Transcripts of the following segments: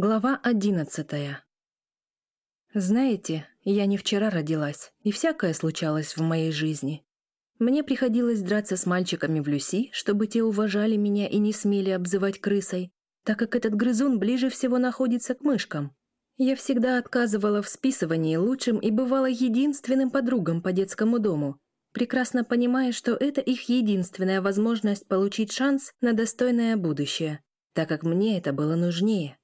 Глава одиннадцатая. Знаете, я не вчера родилась, и всякое случалось в моей жизни. Мне приходилось драться с мальчиками в Люси, чтобы те уважали меня и не смели обзывать крысой, так как этот грызун ближе всего находится к мышкам. Я всегда отказывала в списывании лучшим и бывала единственным подругам по детскому дому, прекрасно понимая, что это их единственная возможность получить шанс на достойное будущее, так как мне это было нужнее.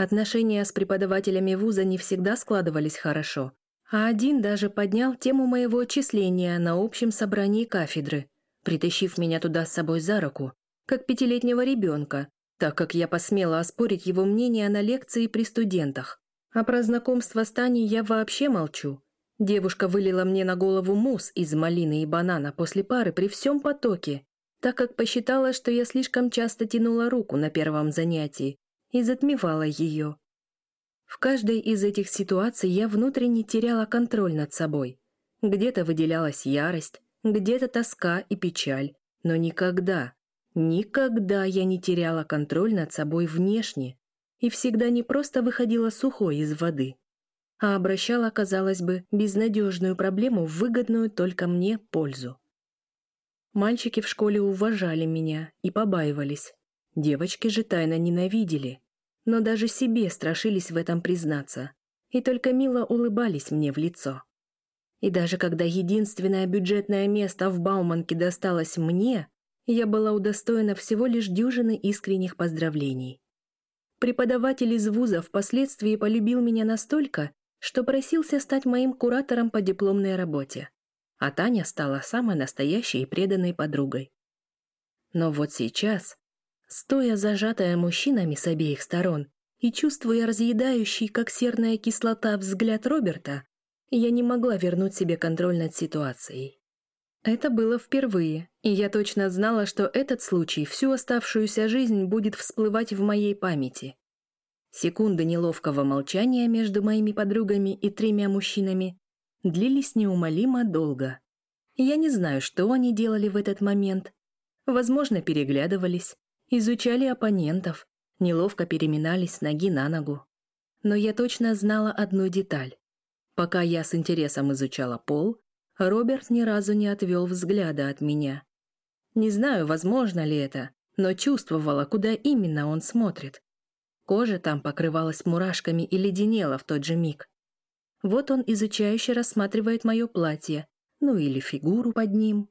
Отношения с преподавателями вуза не всегда складывались хорошо, а один даже поднял тему моего отчисления на общем собрании кафедры, притащив меня туда с собой за руку, как пятилетнего ребенка, так как я посмела оспорить его мнение на лекции при студентах. А про знакомство с Таней я вообще молчу. Девушка вылила мне на голову мусс из малины и банана после пары при всем потоке, так как посчитала, что я слишком часто тянула руку на первом занятии, и затмевала ее. В каждой из этих ситуаций я внутренне теряла контроль над собой. Где-то выделялась ярость, где-то тоска и печаль, но никогда, никогда я не теряла контроль над собой внешне и всегда не просто выходила сухой из воды, а обращала, казалось бы, безнадежную проблему в выгодную только мне пользу. Мальчики в школе уважали меня и побаивались, Девочки же тайно ненавидели, но даже себе страшились в этом признаться, и только мило улыбались мне в лицо. И даже когда единственное бюджетное место в Бауманке досталось мне, я была удостоена всего лишь дюжины искренних поздравлений. Преподаватель из вуза впоследствии полюбил меня настолько, что просился стать моим куратором по дипломной работе, а Таня стала самой настоящей и преданной подругой. Но вот сейчас, Стоя зажатая мужчинами с обеих сторон и чувствуя разъедающий, как серная кислота, взгляд Роберта, я не могла вернуть себе контроль над ситуацией. Это было впервые, и я точно знала, что этот случай всю оставшуюся жизнь будет всплывать в моей памяти. Секунды неловкого молчания между моими подругами и тремя мужчинами длились неумолимо долго. Я не знаю, что они делали в этот момент. Возможно, переглядывались, Изучали оппонентов, неловко переминались с ноги на ногу. Но я точно знала одну деталь. Пока я с интересом изучала пол, Роберт ни разу не отвел взгляда от меня. Не знаю, возможно ли это, но чувствовала, куда именно он смотрит. Кожа там покрывалась мурашками и леденела в тот же миг. Вот он изучающе рассматривает мое платье, ну или фигуру под ним.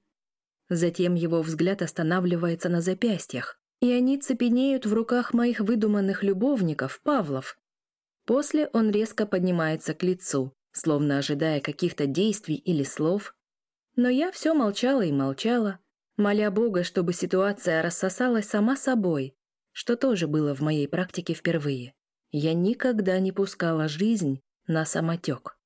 Затем его взгляд останавливается на запястьях и они цепенеют в руках моих выдуманных любовников, Павлов. После он резко поднимается к лицу, словно ожидая каких-то действий или слов. Но я все молчала и молчала, моля Бога, чтобы ситуация рассосалась сама собой, что тоже было в моей практике впервые. Я никогда не пускала жизнь на самотек.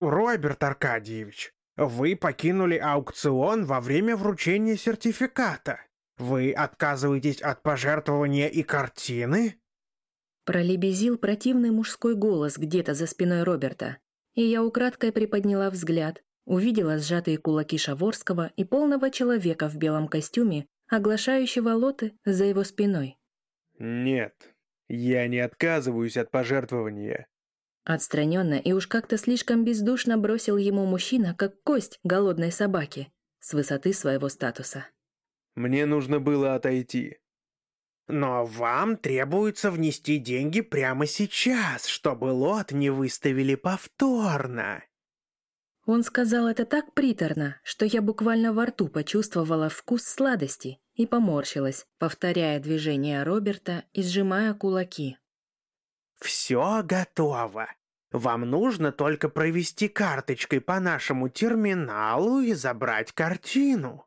«Роберт Аркадьевич, вы покинули аукцион во время вручения сертификата. Вы отказываетесь от пожертвования и картины? Пролебезил противный мужской голос где-то за спиной Роберта, и я украдкой приподняла взгляд, увидела сжатые кулаки Шаворского и полного человека в белом костюме, оглашающего лоты за его спиной. «Нет, я не отказываюсь от пожертвования». Отстраненно и уж как-то слишком бездушно бросил ему мужчина, как кость голодной собаки, с высоты своего статуса. Мне нужно было отойти. Но вам требуется внести деньги прямо сейчас, чтобы лот не выставили повторно. Он сказал это так приторно, что я буквально во рту почувствовала вкус сладости и поморщилась, повторяя движения Роберта и сжимая кулаки. «Все готово. Вам нужно только провести карточкой по нашему терминалу и забрать картину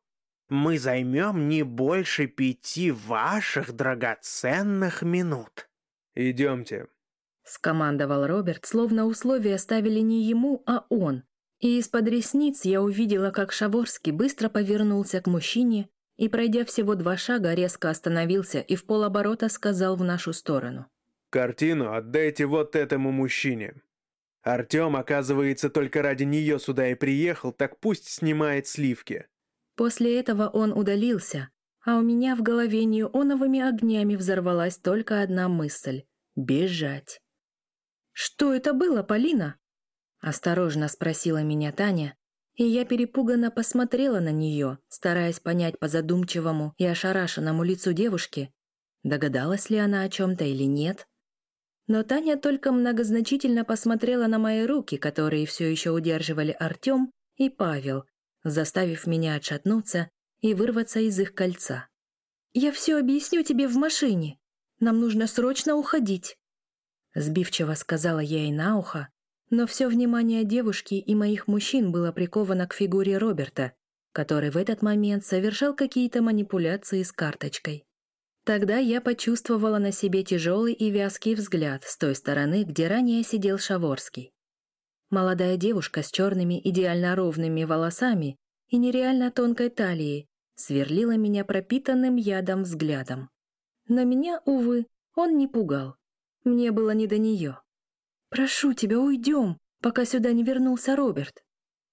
мы займем не больше пяти ваших драгоценных минут. Идемте. Скомандовал Роберт, словно условия ставили не ему, а он. И из-под ресниц я увидела, как Шаворский быстро повернулся к мужчине и, пройдя всего два шага, резко остановился и в полоборота сказал в нашу сторону. «Картину отдайте вот этому мужчине. Артем, оказывается, только ради нее сюда и приехал, так пусть снимает сливки. После этого он удалился, а у меня в голове неоновыми огнями взорвалась только одна мысль. Бежать. «Что это было, Полина?» Осторожно спросила меня Таня, и я перепуганно посмотрела на нее, стараясь понять по задумчивому и ошарашенному лицу девушки, догадалась ли она о чем-то или нет. Но Таня только многозначительно посмотрела на мои руки, которые все еще удерживали Артем и Павел, заставив меня отшатнуться и вырваться из их кольца. «Я все объясню тебе в машине. Нам нужно срочно уходить», — сбивчиво сказала я ей на ухо, но все внимание девушки и моих мужчин было приковано к фигуре Роберта, который в этот момент совершал какие-то манипуляции с карточкой. Тогда я почувствовала на себе тяжелый и вязкий взгляд с той стороны, где ранее сидел Шаворский. Молодая девушка с черными идеально ровными волосами и нереально тонкой талией сверлила меня пропитанным ядом взглядом. Но меня, увы, он не пугал. Мне было не до нее. «Прошу тебя, уйдем, пока сюда не вернулся Роберт».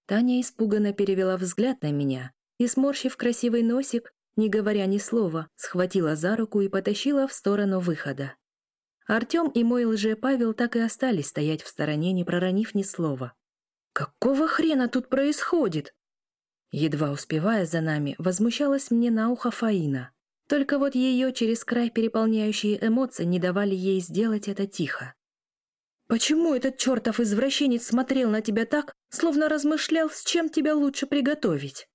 Таня испуганно перевела взгляд на меня и, сморщив красивый носик, не говоря ни слова, схватила за руку и потащила в сторону выхода. Артем и мой лже-Павел так и остались стоять в стороне, не проронив ни слова. «Какого хрена тут происходит?» Едва успевая за нами, возмущалась мне на ухо Фаина. Только вот ее через край переполняющие эмоции не давали ей сделать это тихо. Почему этот чертов извращенец смотрел на тебя так, словно размышлял, с чем тебя лучше приготовить?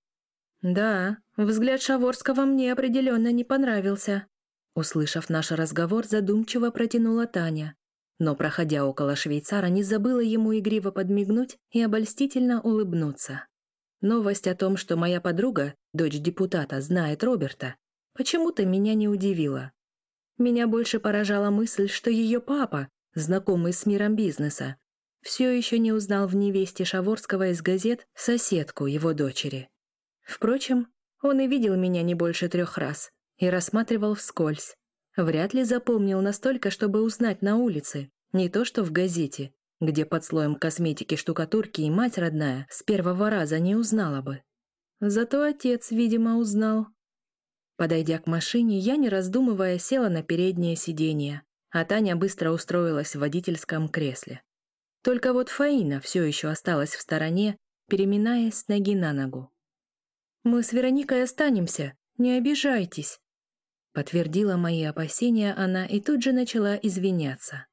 Да, взгляд Шаворского мне определенно не понравился. Услышав наш разговор, задумчиво протянула Таня. Но, проходя около швейцара, не забыла ему игриво подмигнуть и обольстительно улыбнуться. Новость о том, что моя подруга, дочь депутата, знает Роберта, почему-то меня не удивила. Меня больше поражала мысль, что ее папа, знакомый с миром бизнеса, все еще не узнал в невесте Шаворского из газет соседку его дочери. Впрочем, он и видел меня не больше трех раз и рассматривал вскользь. Вряд ли запомнил настолько, чтобы узнать на улице, не то что в газете, где под слоем косметики штукатурки и мать родная с первого раза не узнала бы. Зато отец, видимо, узнал. Подойдя к машине, я, не раздумывая, села на переднее сиденье, а Таня быстро устроилась в водительском кресле. Только вот Фаина все еще осталась в стороне, переминаясь с ноги на ногу. «Мы с Вероникой останемся, не обижайтесь», подтвердила мои опасения она и тут же начала извиняться.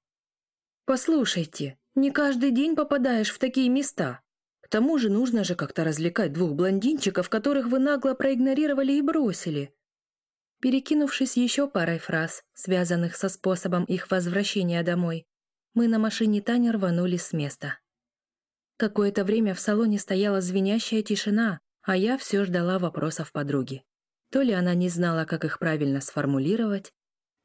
«Послушайте, не каждый день попадаешь в такие места. К тому же нужно же как-то развлекать двух блондинчиков, которых вы нагло проигнорировали и бросили. Перекинувшись еще парой фраз, связанных со способом их возвращения домой, мы на машине Тани рванули с места. Какое-то время в салоне стояла звенящая тишина, а я все ждала вопросов подруги. То ли она не знала, как их правильно сформулировать,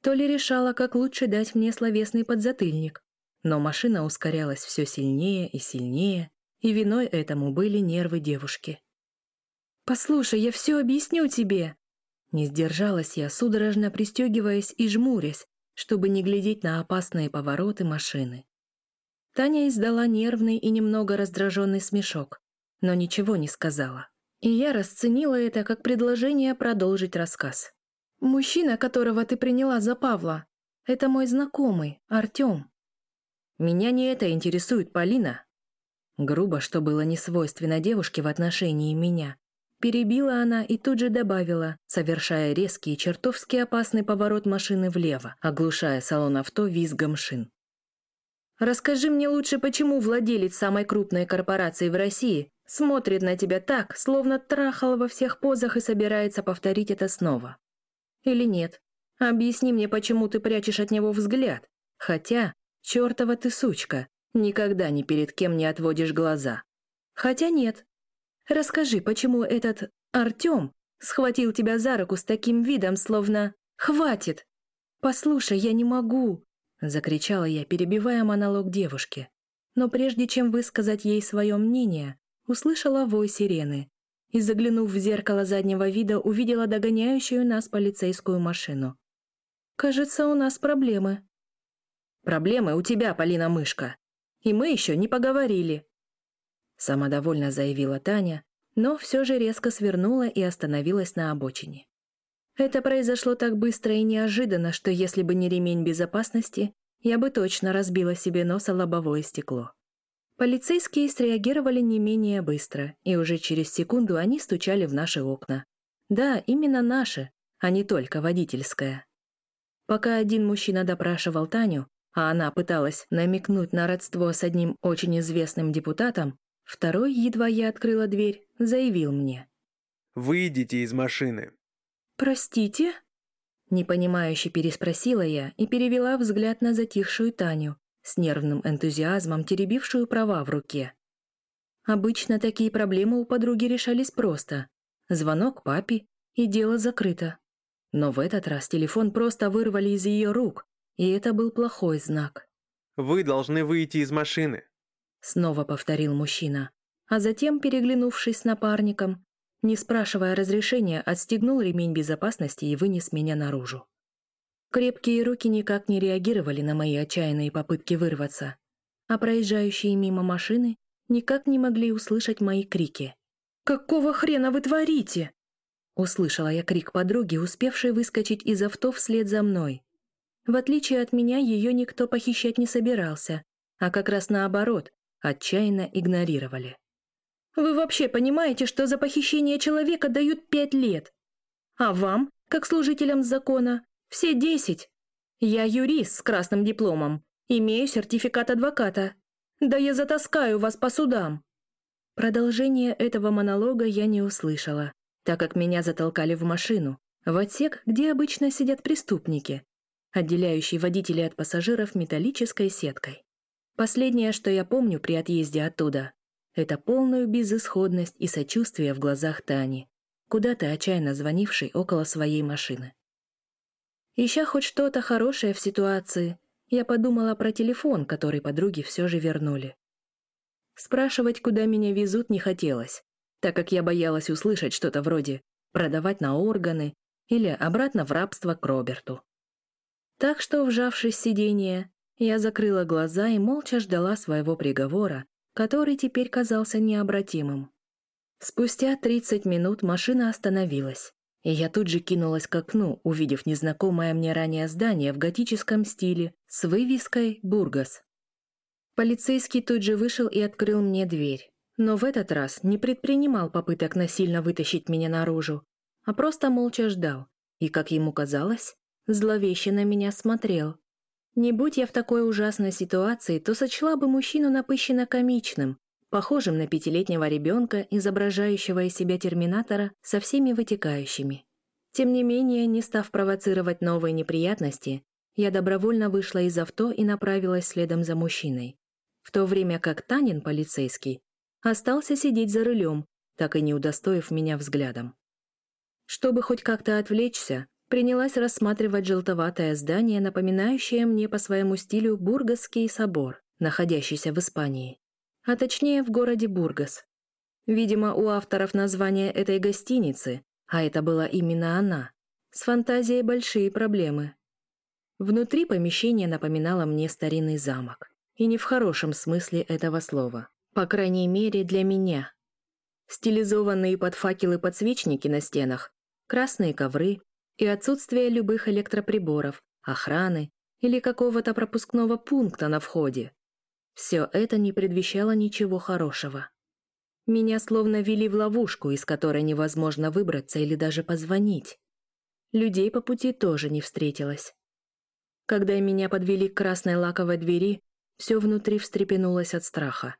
то ли решала, как лучше дать мне словесный подзатыльник. Но машина ускорялась все сильнее и сильнее, и виной этому были нервы девушки. «Послушай, я все объясню тебе!» Не сдержалась я, судорожно пристегиваясь и жмурясь, чтобы не глядеть на опасные повороты машины. Таня издала нервный и немного раздраженный смешок, но ничего не сказала. И я расценила это как предложение продолжить рассказ. «Мужчина, которого ты приняла за Павла, это мой знакомый, Артем». «Меня не это интересует, Полина». Грубо, что было не свойственно девушке в отношении меня, Перебила она и тут же добавила, совершая резкий и чертовски опасный поворот машины влево, оглушая салон авто визгом шин. «Расскажи мне лучше, почему владелец самой крупной корпорации в России смотрит на тебя так, словно трахал во всех позах и собирается повторить это снова? Или нет? Объясни мне, почему ты прячешь от него взгляд, хотя, чертова ты сучка, никогда ни перед кем не отводишь глаза. Хотя нет, Расскажи, почему этот Артём схватил тебя за руку с таким видом, словно «Хватит! Послушай, я не могу!» Закричала я, перебивая монолог девушки. Но прежде чем высказать ей свое мнение, услышала вой сирены и, заглянув в зеркало заднего вида, увидела догоняющую нас полицейскую машину. «Кажется, у нас проблемы». «Проблемы у тебя, Полина Мышка. И мы еще не поговорили», самодовольно заявила Таня, но все же резко свернула и остановилась на обочине. Это произошло так быстро и неожиданно, что если бы не ремень безопасности, я бы точно разбила себе нос о лобовое стекло. Полицейские среагировали не менее быстро, и уже через секунду они стучали в наши окна. Да, именно наши, а не только водительское. Пока один мужчина допрашивал Таню, а она пыталась намекнуть на родство с одним очень известным депутатом, второй, едва я открыла дверь, заявил мне. «Выйдите из машины». «Простите?» Непонимающе переспросила я и перевела взгляд на затихшую Таню, с нервным энтузиазмом теребившую права в руке. Обычно такие проблемы у подруги решались просто. Звонок папе, и дело закрыто. Но в этот раз телефон просто вырвали из ее рук, и это был плохой знак. «Вы должны выйти из машины», — снова повторил мужчина. А затем, переглянувшись с напарником, не спрашивая разрешения, отстегнул ремень безопасности и вынес меня наружу. Крепкие руки никак не реагировали на мои отчаянные попытки вырваться, а проезжающие мимо машины никак не могли услышать мои крики. «Какого хрена вы творите?» Услышала я крик подруги, успевшей выскочить из авто вслед за мной. В отличие от меня, ее никто похищать не собирался, а как раз наоборот, отчаянно игнорировали. «Вы вообще понимаете, что за похищение человека дают пять лет? А вам, как служителям закона, все десять? Я юрист с красным дипломом, имею сертификат адвоката. Да я затаскаю вас по судам!» Продолжение этого монолога я не услышала, так как меня затолкали в машину, в отсек, где обычно сидят преступники, отделяющий водителей от пассажиров металлической сеткой. Последнее, что я помню при отъезде оттуда, это полную безысходность и сочувствие в глазах Тани, куда-то отчаянно звонившей около своей машины. Ища хоть что-то хорошее в ситуации, я подумала про телефон, который подруги все же вернули. Спрашивать, куда меня везут, не хотелось, так как я боялась услышать что-то вроде «продавать на органы» или «обратно в рабство к Роберту». Так что, вжавшись в сиденье, я закрыла глаза и молча ждала своего приговора, который теперь казался необратимым. Спустя 30 минут машина остановилась, и я тут же кинулась к окну, увидев незнакомое мне ранее здание в готическом стиле с вывеской «Бургас». Полицейский тут же вышел и открыл мне дверь, но в этот раз не предпринимал попыток насильно вытащить меня наружу, а просто молча ждал, и, как ему казалось, зловеще на меня смотрел. Не будь я в такой ужасной ситуации, то сочла бы мужчину напыщенно комичным, похожим на пятилетнего ребенка, изображающего из себя терминатора со всеми вытекающими. Тем не менее, не став провоцировать новые неприятности, я добровольно вышла из авто и направилась следом за мужчиной. В то время как Танин, полицейский, остался сидеть за рулем, так и не удостоив меня взглядом. Чтобы хоть как-то отвлечься, принялась рассматривать желтоватое здание, напоминающее мне по своему стилю Бургасский собор, находящийся в Испании. А точнее, в городе Бургас. Видимо, у авторов названия этой гостиницы, а это была именно она, с фантазией большие проблемы. Внутри помещение напоминало мне старинный замок. И не в хорошем смысле этого слова. По крайней мере, для меня. Стилизованные под факелы подсвечники на стенах, красные ковры, и отсутствие любых электроприборов, охраны или какого-то пропускного пункта на входе. Все это не предвещало ничего хорошего. Меня словно вели в ловушку, из которой невозможно выбраться или даже позвонить. Людей по пути тоже не встретилось. Когда меня подвели к красной лаковой двери, все внутри встрепенулось от страха.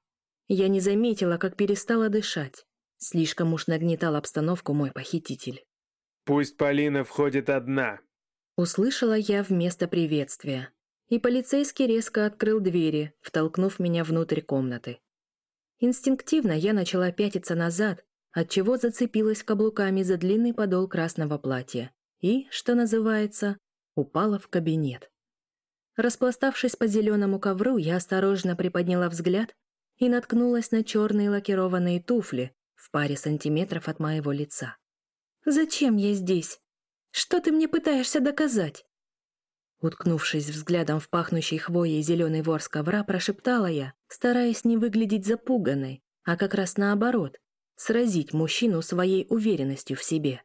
Я не заметила, как перестала дышать. Слишком уж нагнетал обстановку мой похититель. «Пусть Полина входит одна», — услышала я вместо приветствия. И полицейский резко открыл двери, втолкнув меня внутрь комнаты. Инстинктивно я начала пятиться назад, отчего зацепилась каблуками за длинный подол красного платья и, что называется, упала в кабинет. Распластавшись по зеленому ковру, я осторожно приподняла взгляд и наткнулась на черные лакированные туфли в паре сантиметров от моего лица. Зачем я здесь? Что ты мне пытаешься доказать?» Уткнувшись взглядом в пахнущий хвоей зеленый ворс ковра, прошептала я, стараясь не выглядеть запуганной, а как раз наоборот, сразить мужчину своей уверенностью в себе.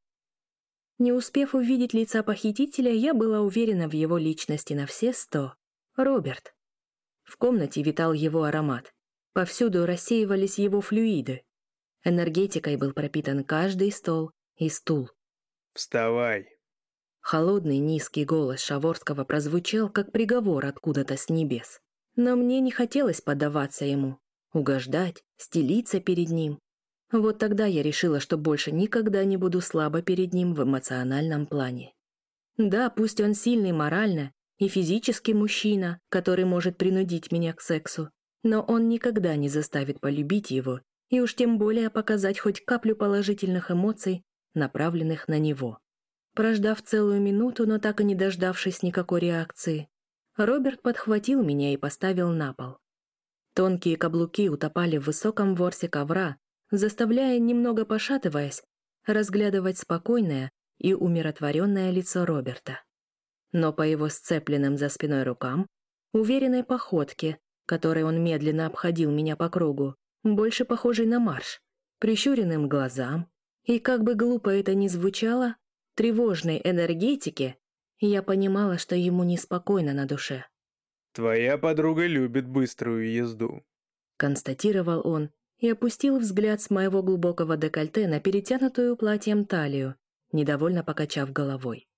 Не успев увидеть лица похитителя, я была уверена в его личности на все сто. Роберт. В комнате витал его аромат. Повсюду рассеивались его флюиды. Энергетикой был пропитан каждый стол и стул. «Вставай!» Холодный низкий голос Шаворского прозвучал, как приговор откуда-то с небес. Но мне не хотелось поддаваться ему, угождать, стелиться перед ним. Вот тогда я решила, что больше никогда не буду слабо перед ним в эмоциональном плане. Да, пусть он сильный морально и физически мужчина, который может принудить меня к сексу, но он никогда не заставит полюбить его и уж тем более показать хоть каплю положительных эмоций, направленных на него. Прождав целую минуту, но так и не дождавшись никакой реакции, Роберт подхватил меня и поставил на пол. Тонкие каблуки утопали в высоком ворсе ковра, заставляя, немного пошатываясь, разглядывать спокойное и умиротворенное лицо Роберта. Но по его сцепленным за спиной рукам, уверенной походке, которой он медленно обходил меня по кругу, больше похожий на марш, прищуренным глазам, и как бы глупо это ни звучало, тревожной энергетике, я понимала, что ему неспокойно на душе. «Твоя подруга любит быструю езду», — констатировал он и опустил взгляд с моего глубокого декольте на перетянутую платьем талию, недовольно покачав головой.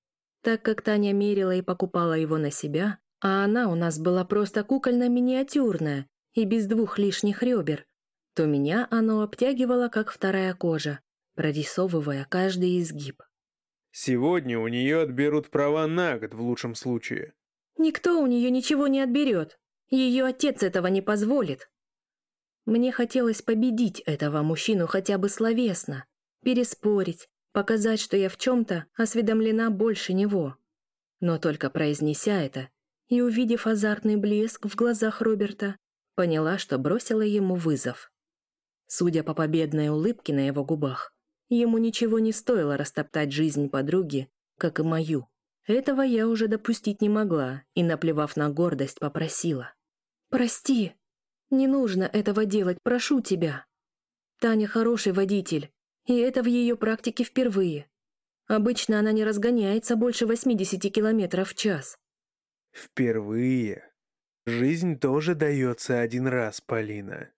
Так как Таня мерила и покупала его на себя, а она у нас была просто кукольно-миниатюрная и без двух лишних ребер, то меня оно обтягивало, как вторая кожа, прорисовывая каждый изгиб. «Сегодня у нее отберут права на год в лучшем случае». «Никто у нее ничего не отберет. Ее отец этого не позволит». Мне хотелось победить этого мужчину хотя бы словесно, переспорить, показать, что я в чем-то осведомлена больше него. Но только произнеся это и увидев азартный блеск в глазах Роберта, поняла, что бросила ему вызов. Судя по победной улыбке на его губах, ему ничего не стоило растоптать жизнь подруги, как и мою. Этого я уже допустить не могла и, наплевав на гордость, попросила. «Прости, не нужно этого делать, прошу тебя. Таня хороший водитель, и это в ее практике впервые. Обычно она не разгоняется больше 80 километров в час». «Впервые? Жизнь тоже дается один раз, Полина»,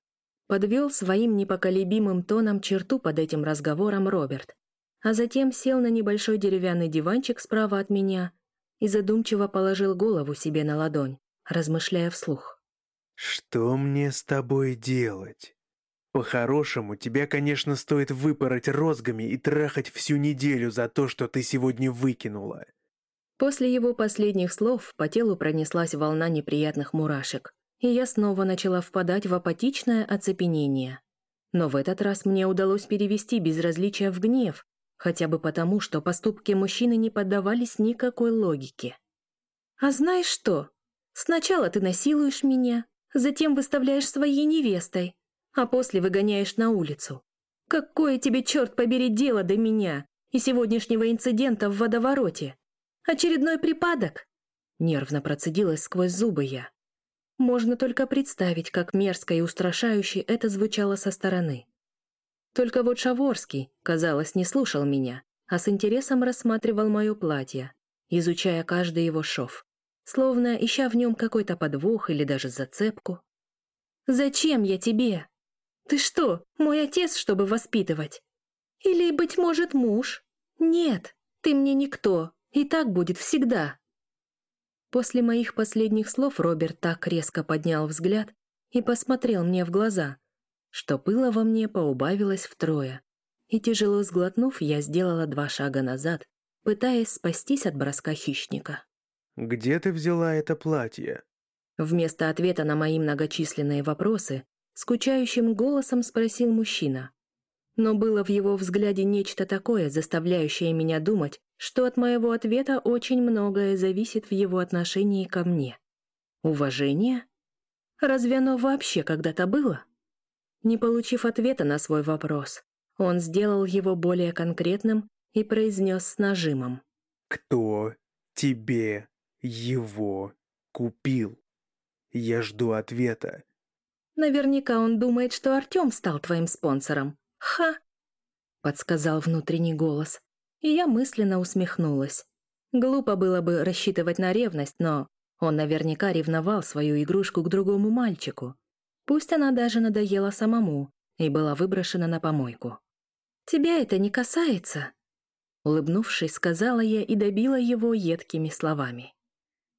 Подвел своим непоколебимым тоном черту под этим разговором Роберт, а затем сел на небольшой деревянный диванчик справа от меня и задумчиво положил голову себе на ладонь, размышляя вслух. «Что мне с тобой делать? По-хорошему, тебя, конечно, стоит выпороть розгами и трахать всю неделю за то, что ты сегодня выкинула». После его последних слов по телу пронеслась волна неприятных мурашек и я снова начала впадать в апатичное оцепенение. Но в этот раз мне удалось перевести безразличие в гнев, хотя бы потому, что поступки мужчины не поддавались никакой логике. «А знаешь что? Сначала ты насилуешь меня, затем выставляешь своей невестой, а после выгоняешь на улицу. Какое тебе, черт побери, дело до меня и сегодняшнего инцидента в водовороте? Очередной припадок?» Нервно процедилась сквозь зубы я. Можно только представить, как мерзко и устрашающе это звучало со стороны. Только вот Шаворский, казалось, не слушал меня, а с интересом рассматривал мое платье, изучая каждый его шов, словно ища в нем какой-то подвох или даже зацепку. «Зачем я тебе? Ты что, мой отец, чтобы воспитывать? Или, быть может, муж? Нет, ты мне никто, и так будет всегда». После моих последних слов Роберт так резко поднял взгляд и посмотрел мне в глаза, что пыло во мне поубавилось втрое. И тяжело сглотнув, я сделала два шага назад, пытаясь спастись от броска хищника. «Где ты взяла это платье?» Вместо ответа на мои многочисленные вопросы, скучающим голосом спросил мужчина. Но было в его взгляде нечто такое, заставляющее меня думать, что от моего ответа очень многое зависит в его отношении ко мне. Уважение? Разве оно вообще когда-то было? Не получив ответа на свой вопрос, он сделал его более конкретным и произнес с нажимом. «Кто тебе его купил? Я жду ответа». «Наверняка он думает, что Артем стал твоим спонсором. Ха!» — подсказал внутренний голос и я мысленно усмехнулась. Глупо было бы рассчитывать на ревность, но Он наверняка ревновал свою игрушку к другому мальчику. Пусть она даже надоела самому и была выброшена на помойку. «Тебя это не касается?» Улыбнувшись, сказала я и добила его едкими словами.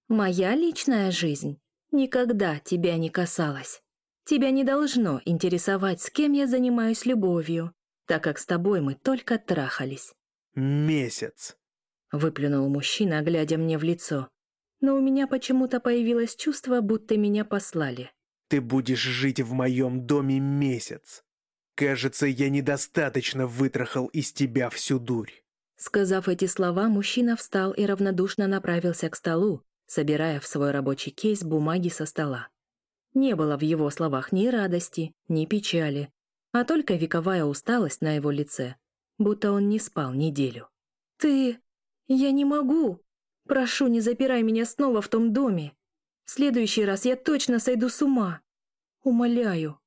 «Моя личная жизнь никогда тебя не касалась. Тебя не должно интересовать, с кем я занимаюсь любовью, так как с тобой мы только трахались». «Месяц», — выплюнул мужчина, глядя мне в лицо. Но у меня почему-то появилось чувство, будто меня послали. «Ты будешь жить в моем доме месяц. Кажется, я недостаточно вытрахал из тебя всю дурь». Сказав эти слова, мужчина встал и равнодушно направился к столу, собирая в свой рабочий кейс бумаги со стола. Не было в его словах ни радости, ни печали, а только вековая усталость на его лице, будто он не спал неделю. «Ты... я не могу! Прошу, не запирай меня снова в том доме! В следующий раз я точно сойду с ума! Умоляю!»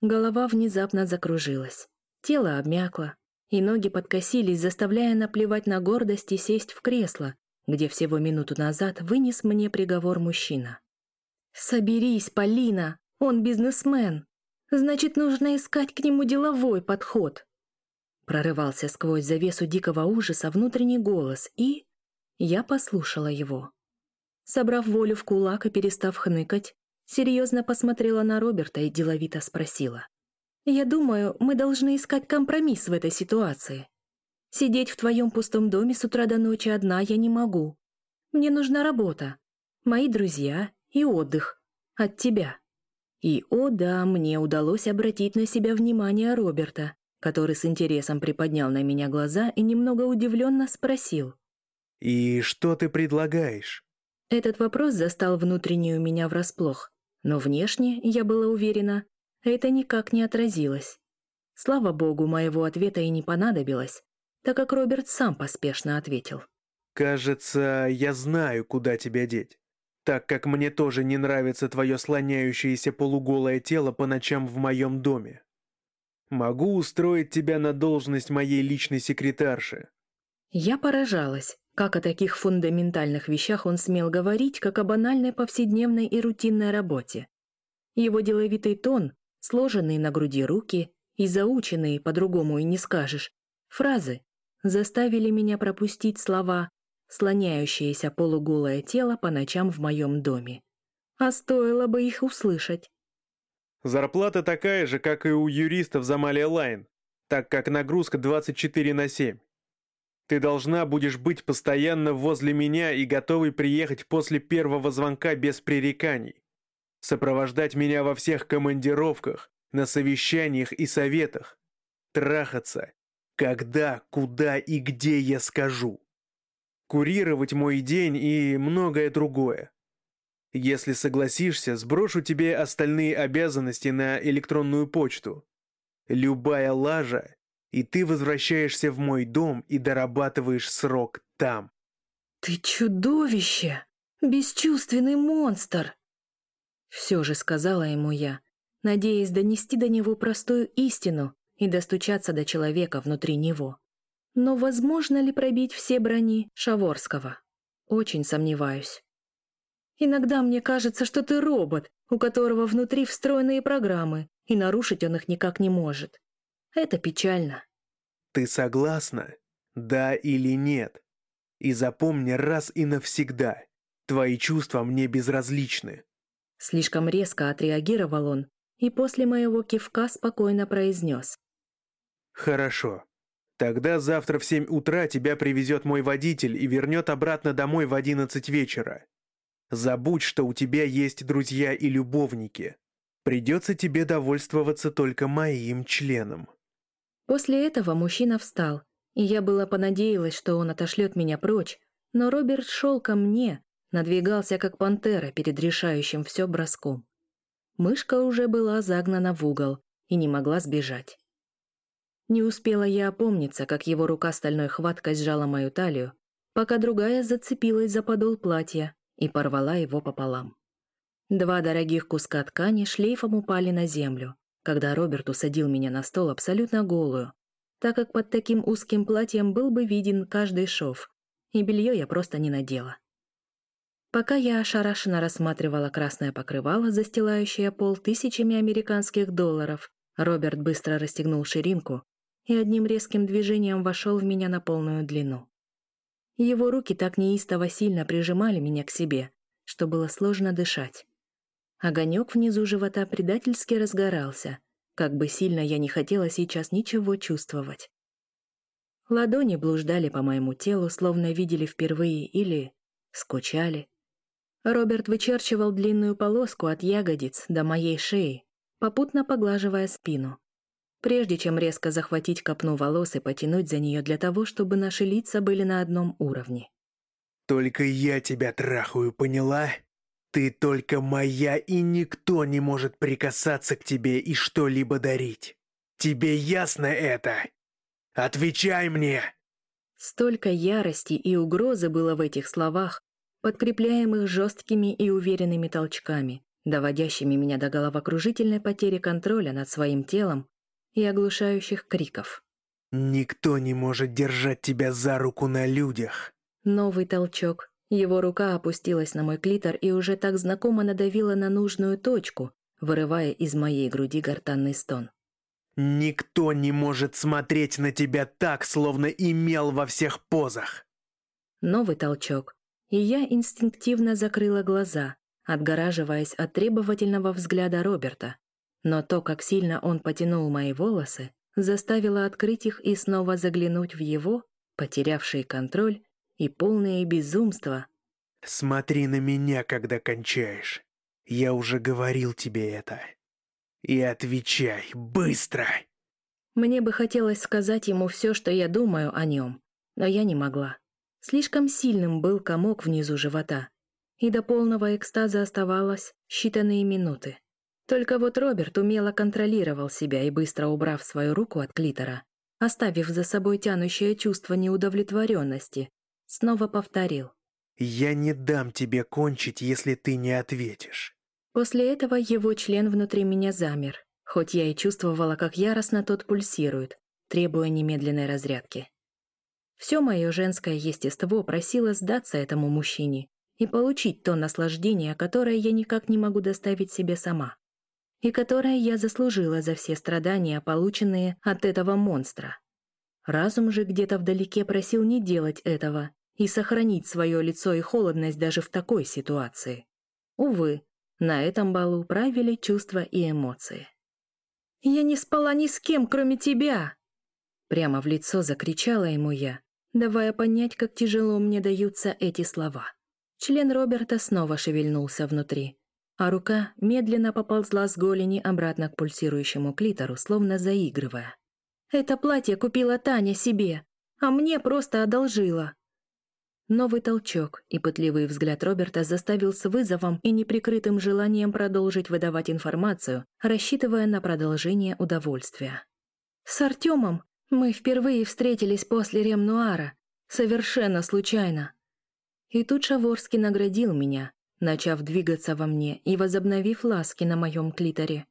Голова внезапно закружилась, тело обмякло, и ноги подкосились, заставляя наплевать на гордость и сесть в кресло, где всего минуту назад вынес мне приговор мужчина. «Соберись, Полина! Он бизнесмен! Значит, нужно искать к нему деловой подход!» Прорывался сквозь завесу дикого ужаса внутренний голос, и... Я послушала его. Собрав волю в кулак и перестав хныкать, серьезно посмотрела на Роберта и деловито спросила. «Я думаю, мы должны искать компромисс в этой ситуации. Сидеть в твоем пустом доме с утра до ночи одна я не могу. Мне нужна работа, мои друзья и отдых. От тебя. И, о да, мне удалось обратить на себя внимание Роберта, который с интересом приподнял на меня глаза и немного удивленно спросил. «И что ты предлагаешь?» Этот вопрос застал внутреннюю меня врасплох, но внешне, я была уверена, это никак не отразилось. Слава богу, моего ответа и не понадобилось, так как Роберт сам поспешно ответил. «Кажется, я знаю, куда тебя деть. Так как мне тоже не нравится твое слоняющееся полуголое тело по ночам в моем доме. Могу устроить тебя на должность моей личной секретарши». Я поражалась, как о таких фундаментальных вещах он смел говорить, как о банальной повседневной и рутинной работе. Его деловитый тон, сложенные на груди руки и заученные, по-другому и не скажешь, фразы заставили меня пропустить слова «слоняющееся полуголое тело по ночам в моем доме». А стоило бы их услышать. Зарплата такая же, как и у юристов за Малия Лайн, так как нагрузка 24 на 7. Ты должна будешь быть постоянно возле меня и готовой приехать после первого звонка без пререканий. Сопровождать меня во всех командировках, на совещаниях и советах. Трахаться когда, куда и где я скажу. Курировать мой день и многое другое. Если согласишься, сброшу тебе остальные обязанности на электронную почту. Любая лажа, и ты возвращаешься в мой дом и дорабатываешь срок там. «Ты чудовище! Бесчувственный монстр!» Все же сказала ему я, надеясь донести до него простую истину, и достучаться до человека внутри него. Но возможно ли пробить все брони Шаворского? Очень сомневаюсь. Иногда мне кажется, что ты робот, у которого внутри встроенные программы, и нарушить он их никак не может. Это печально. Ты согласна? Да или нет? И запомни раз и навсегда, твои чувства мне безразличны. Слишком резко отреагировал он, и после моего кивка спокойно произнес. «Хорошо. Тогда завтра в семь утра тебя привезет мой водитель и вернет обратно домой в одиннадцать вечера. Забудь, что у тебя есть друзья и любовники. Придется тебе довольствоваться только моим членом». После этого мужчина встал, и я была понадеялась, что он отошлет меня прочь, но Роберт шел ко мне, надвигался как пантера перед решающим все броском. Мышка уже была загнана в угол и не могла сбежать. Не успела я опомниться, как его рука стальной хваткой сжала мою талию, пока другая зацепилась за подол платья и порвала его пополам. Два дорогих куска ткани шлейфом упали на землю, когда Роберт усадил меня на стол абсолютно голую, так как под таким узким платьем был бы виден каждый шов, и белье я просто не надела. Пока я ошарашенно рассматривала красное покрывало, застилающее пол тысячами американских долларов, Роберт быстро расстегнул ширинку и одним резким движением вошел в меня на полную длину. Его руки так неистово сильно прижимали меня к себе, что было сложно дышать. Огонек внизу живота предательски разгорался, как бы сильно я не хотела сейчас ничего чувствовать. Ладони блуждали по моему телу, словно видели впервые или скучали. Роберт вычерчивал длинную полоску от ягодиц до моей шеи, попутно поглаживая спину. Прежде чем резко захватить копну волос и потянуть за нее для того, чтобы наши лица были на одном уровне. «Только я тебя трахаю, поняла? Ты только моя, и никто не может прикасаться к тебе и что-либо дарить. Тебе ясно это? Отвечай мне!» Столько ярости и угрозы было в этих словах, подкрепляемых жесткими и уверенными толчками, доводящими меня до головокружительной потери контроля над своим телом и оглушающих криков. «Никто не может держать тебя за руку на людях!» Новый толчок. Его рука опустилась на мой клитор и уже так знакомо надавила на нужную точку, вырывая из моей груди гортанный стон. «Никто не может смотреть на тебя так, словно имел во всех позах!» Новый толчок и я инстинктивно закрыла глаза, отгораживаясь от требовательного взгляда Роберта. Но то, как сильно он потянул мои волосы, заставило открыть их и снова заглянуть в его, потерявший контроль и полное безумство. «Смотри на меня, когда кончаешь. Я уже говорил тебе это. И отвечай, быстро!» Мне бы хотелось сказать ему все, что я думаю о нем, но я не могла. Слишком сильным был комок внизу живота, и до полного экстаза оставалось считанные минуты. Только вот Роберт умело контролировал себя и, быстро убрав свою руку от клитора, оставив за собой тянущее чувство неудовлетворенности, снова повторил. «Я не дам тебе кончить, если ты не ответишь». После этого его член внутри меня замер, хоть я и чувствовала, как яростно тот пульсирует, требуя немедленной разрядки. Все мое женское естество просило сдаться этому мужчине и получить то наслаждение, которое я никак не могу доставить себе сама, и которое я заслужила за все страдания, полученные от этого монстра. Разум же где-то вдалеке просил не делать этого и сохранить свое лицо и холодность даже в такой ситуации. Увы, на этом балу правили чувства и эмоции. «Я не спала ни с кем, кроме тебя!» Прямо в лицо закричала ему я, давая понять, как тяжело мне даются эти слова. Член Роберта снова шевельнулся внутри, а рука медленно поползла с голени обратно к пульсирующему клитору, словно заигрывая. «Это платье купила Таня себе, а мне просто одолжила». Новый толчок и пытливый взгляд Роберта заставил с вызовом и неприкрытым желанием продолжить выдавать информацию, рассчитывая на продолжение удовольствия. «С Артемом мы впервые встретились после Ремнуара, совершенно случайно. И тут Шаворский наградил меня, начав двигаться во мне и возобновив ласки на моем клиторе.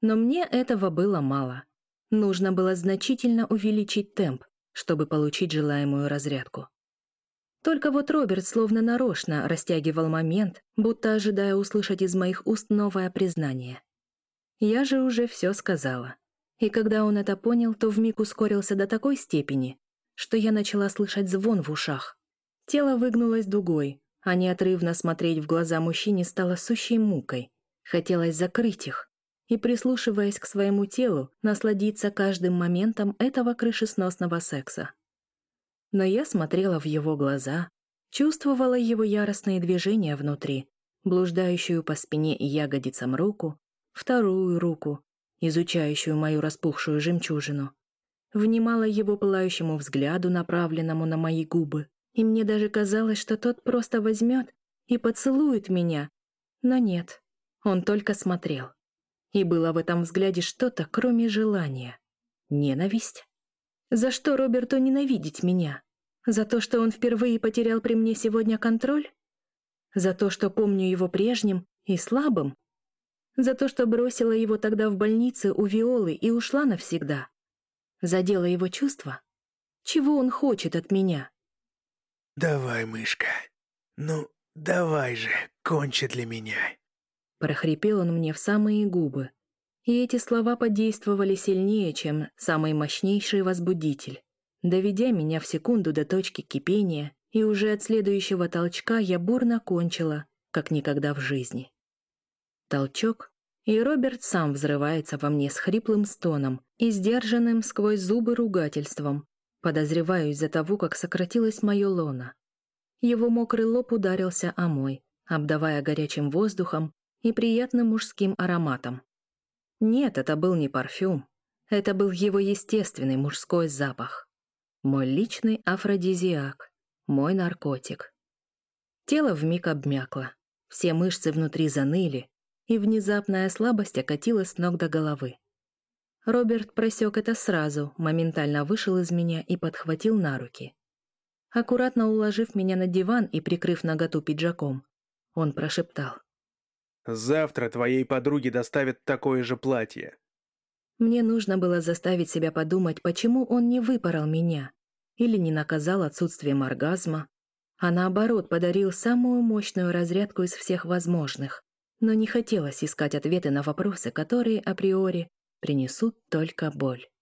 Но мне этого было мало. Нужно было значительно увеличить темп, чтобы получить желаемую разрядку. Только вот Роберт словно нарочно растягивал момент, будто ожидая услышать из моих уст новое признание. Я же уже все сказала. И когда он это понял, то вмиг ускорился до такой степени, что я начала слышать звон в ушах. Тело выгнулось дугой, а неотрывно смотреть в глаза мужчине стало сущей мукой. Хотелось закрыть их и, прислушиваясь к своему телу, насладиться каждым моментом этого крышесносного секса. Но я смотрела в его глаза, чувствовала его яростные движения внутри, блуждающую по спине и ягодицам руку, вторую руку, изучающую мою распухшую жемчужину. Внимала его пылающему взгляду, направленному на мои губы, и мне даже казалось, что тот просто возьмет и поцелует меня. Но нет, он только смотрел. И было в этом взгляде что-то, кроме желания. Ненависть? За что Роберту ненавидеть меня? За то, что он впервые потерял при мне сегодня контроль? За то, что помню его прежним и слабым? За то, что бросила его тогда в больнице у Виолы и ушла навсегда. Задела его чувства? Чего он хочет от меня? «Давай, мышка. Ну, давай же, кончи для меня. Прохрипел он мне в самые губы. И эти слова подействовали сильнее, чем самый мощнейший возбудитель, доведя меня в секунду до точки кипения, и уже от следующего толчка я бурно кончила, как никогда в жизни. Толчок, и Роберт сам взрывается во мне с хриплым стоном и сдержанным сквозь зубы ругательством, подозреваю из-за того, как сократилось мое лоно. Его мокрый лоб ударился о мой, обдавая горячим воздухом и приятным мужским ароматом. Нет, это был не парфюм. Это был его естественный мужской запах. Мой личный афродизиак, мой наркотик. Тело вмиг обмякло, все мышцы внутри заныли, и внезапная слабость окатила с ног до головы. Роберт просек это сразу, моментально вышел из меня и подхватил на руки. Аккуратно уложив меня на диван и прикрыв наготу пиджаком, он прошептал. Завтра твоей подруге доставят такое же платье. Мне нужно было заставить себя подумать, почему он не выпорол меня или не наказал отсутствием оргазма, а наоборот подарил самую мощную разрядку из всех возможных. Но не хотелось искать ответы на вопросы, которые априори принесут только боль.